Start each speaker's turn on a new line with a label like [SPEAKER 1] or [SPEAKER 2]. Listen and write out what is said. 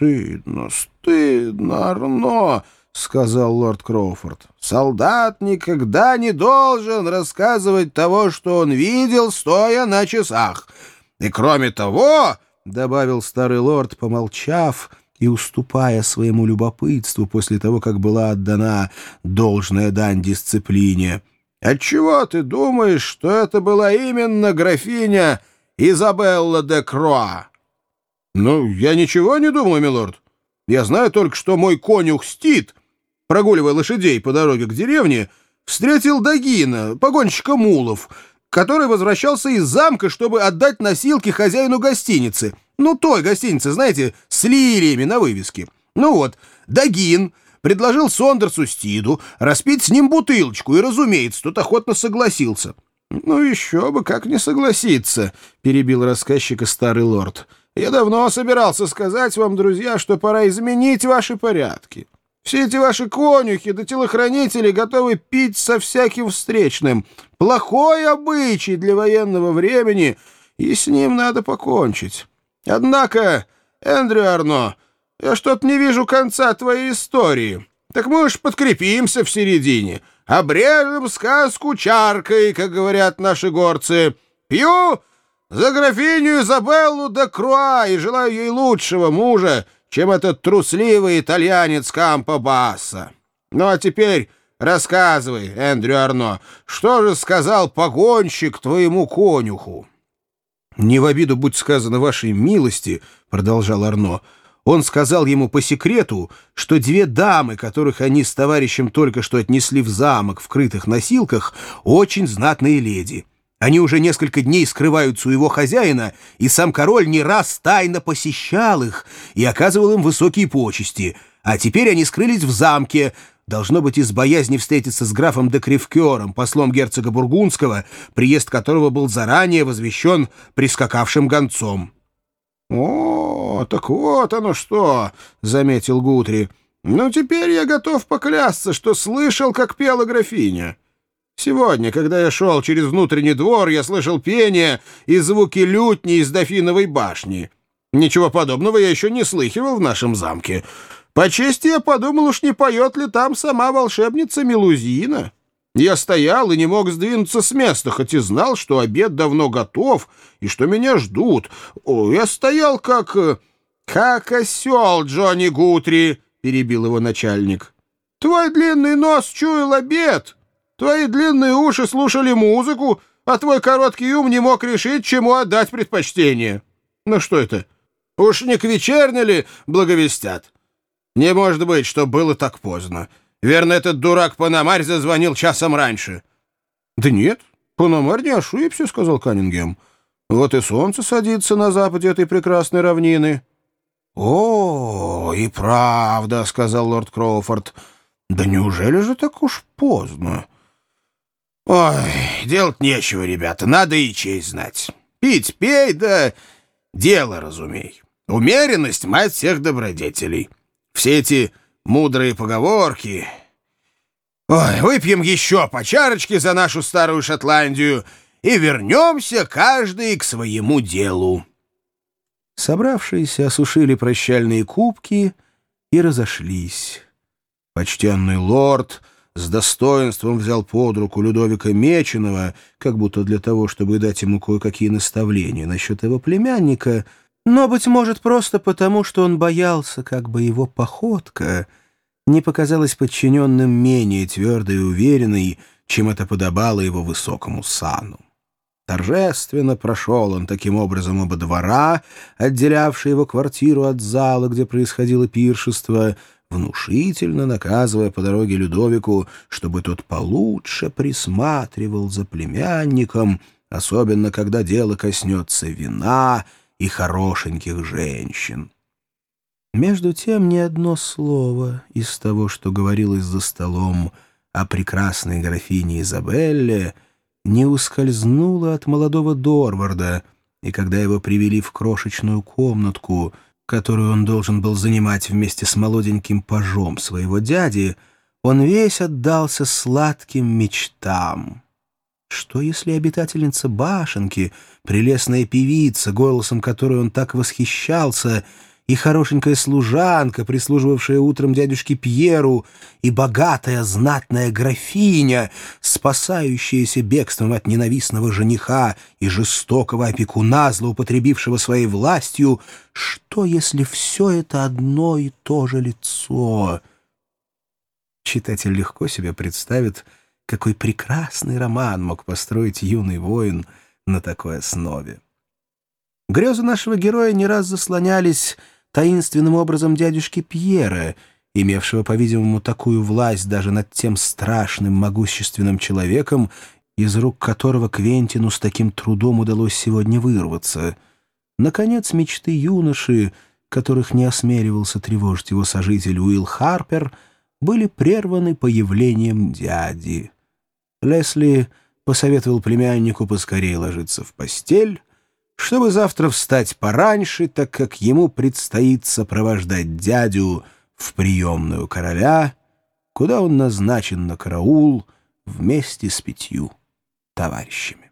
[SPEAKER 1] стыдно, стыдно, Арно!» — сказал лорд Кроуфорд. «Солдат никогда не должен рассказывать того, что он видел, стоя на часах. И кроме того...» — добавил старый лорд, помолчав и уступая своему любопытству после того, как была отдана должная дань дисциплине. «Отчего ты думаешь, что это была именно графиня Изабелла де Кроа?» «Ну, я ничего не думаю, милорд. Я знаю только, что мой конюх Стит, прогуливая лошадей по дороге к деревне, встретил Дагина, погонщика мулов, который возвращался из замка, чтобы отдать носилки хозяину гостиницы. Ну, той гостиницы, знаете, с лилиями на вывеске. Ну вот, Дагин предложил Сондерсу Стиду распить с ним бутылочку, и, разумеется, тот охотно согласился. «Ну, еще бы, как не согласиться», — перебил рассказчика старый лорд. «Я давно собирался сказать вам, друзья, что пора изменить ваши порядки». Все эти ваши конюхи да телохранители готовы пить со всяким встречным. Плохой обычай для военного времени, и с ним надо покончить. Однако, Эндрю Арно, я что-то не вижу конца твоей истории. Так мы уж подкрепимся в середине. Обрежем сказку чаркой, как говорят наши горцы. Пью за графиню Изабеллу де Круа и желаю ей лучшего мужа, чем этот трусливый итальянец Кампо Басса. Ну а теперь рассказывай, Эндрю Арно, что же сказал погонщик твоему конюху? «Не в обиду будь сказано вашей милости», — продолжал Арно, — он сказал ему по секрету, что две дамы, которых они с товарищем только что отнесли в замок в крытых носилках, очень знатные леди. Они уже несколько дней скрываются у его хозяина, и сам король не раз тайно посещал их и оказывал им высокие почести. А теперь они скрылись в замке, должно быть, из боязни встретиться с графом де Кривкером, послом герцога Бургундского, приезд которого был заранее возвещен прискакавшим гонцом. «О, так вот оно что!» — заметил Гутри. «Ну, теперь я готов поклясться, что слышал, как пела графиня». Сегодня, когда я шел через внутренний двор, я слышал пение и звуки лютни из дофиновой башни. Ничего подобного я еще не слыхивал в нашем замке. По чести я подумал, уж не поет ли там сама волшебница Мелузина. Я стоял и не мог сдвинуться с места, хоть и знал, что обед давно готов и что меня ждут. О, я стоял как... Э, как осел, Джонни Гутри, — перебил его начальник. Твой длинный нос чуял обед. Твои длинные уши слушали музыку, а твой короткий ум не мог решить, чему отдать предпочтение. Ну что это? Уж не к вечерне ли благовестят? Не может быть, что было так поздно. Верно, этот дурак Панамарь зазвонил часом раньше. — Да нет, Панамарь не ошибся, — сказал Каннингем. — Вот и солнце садится на западе этой прекрасной равнины. — О, и правда, — сказал лорд Кроуфорд. — Да неужели же так уж поздно? — Ой, делать нечего, ребята, надо и честь знать. Пить пей, да дело разумей. Умеренность — мать всех добродетелей. Все эти мудрые поговорки... Ой, выпьем еще по чарочке за нашу старую Шотландию и вернемся каждый к своему делу. Собравшиеся осушили прощальные кубки и разошлись. Почтенный лорд с достоинством взял под руку Людовика Меченого, как будто для того, чтобы дать ему кое-какие наставления насчет его племянника, но, быть может, просто потому, что он боялся, как бы его походка не показалась подчиненным менее твердой и уверенной, чем это подобало его высокому сану. Торжественно прошел он таким образом оба двора, отделявшие его квартиру от зала, где происходило пиршество, внушительно наказывая по дороге Людовику, чтобы тот получше присматривал за племянником, особенно когда дело коснется вина и хорошеньких женщин. Между тем ни одно слово из того, что говорилось за столом о прекрасной графине Изабелле, не ускользнуло от молодого Дорварда, и когда его привели в крошечную комнатку — которую он должен был занимать вместе с молоденьким пажом своего дяди, он весь отдался сладким мечтам. Что, если обитательница башенки, прелестная певица, голосом которой он так восхищался, и хорошенькая служанка, прислуживавшая утром дядюшке Пьеру, и богатая знатная графиня, спасающаяся бегством от ненавистного жениха и жестокого опекуна, злоупотребившего своей властью, что, если все это одно и то же лицо? Читатель легко себе представит, какой прекрасный роман мог построить юный воин на такой основе. Грезы нашего героя не раз заслонялись таинственным образом дядюшки Пьера, имевшего, по-видимому, такую власть даже над тем страшным, могущественным человеком, из рук которого Квентину с таким трудом удалось сегодня вырваться. Наконец, мечты юноши, которых не осмеливался тревожить его сожитель Уилл Харпер, были прерваны появлением дяди. Лесли посоветовал племяннику поскорее ложиться в постель, чтобы завтра встать пораньше, так как ему предстоит сопровождать дядю в приемную короля, куда он назначен на караул вместе с пятью товарищами.